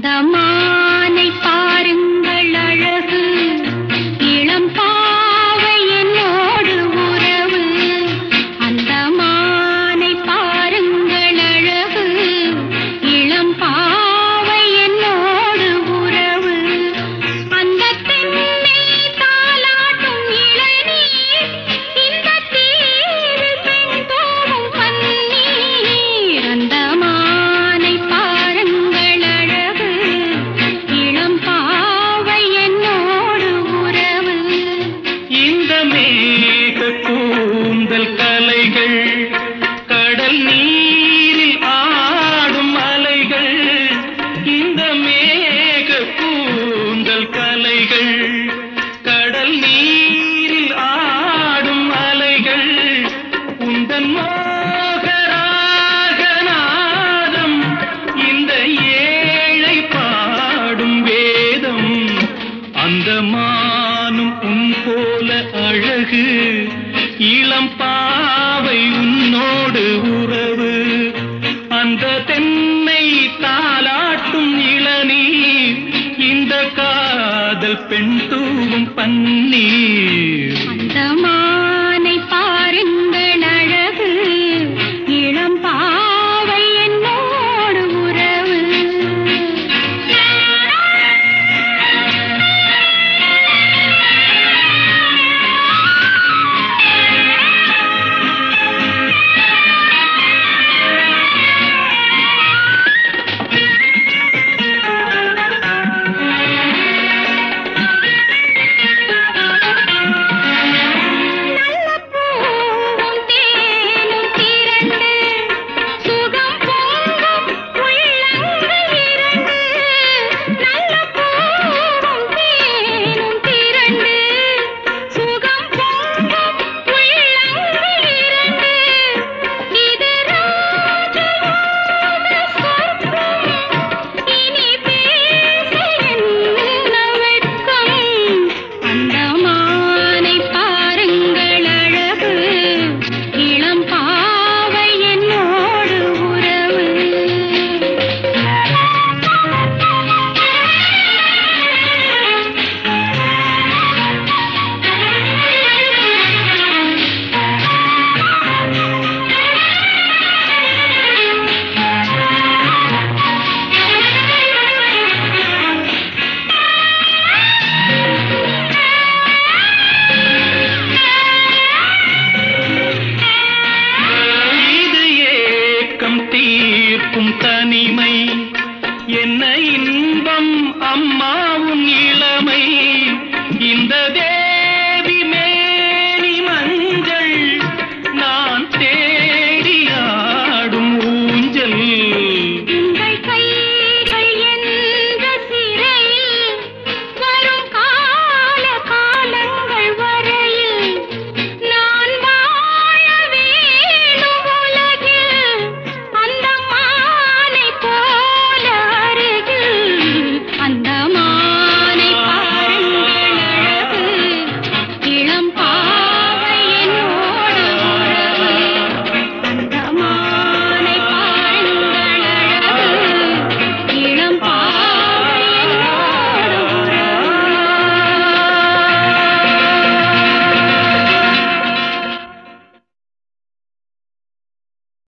the mom. நீரில் ஆடும் அலைகள் இந்த மேக கூந்தல் கலைகள் கடல் நீரில் ஆடும் அலைகள் உந்தன் மோகராகநாதம் இந்த ஏழை பாடும் வேதம் அந்த மானும் உன் போல அழகு இளம் பாவை உன்னோடு காட்டும் இளநீர் இந்த காதல் பெண் தூவும் பன்னீர்.